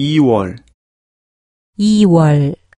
2월. 2월.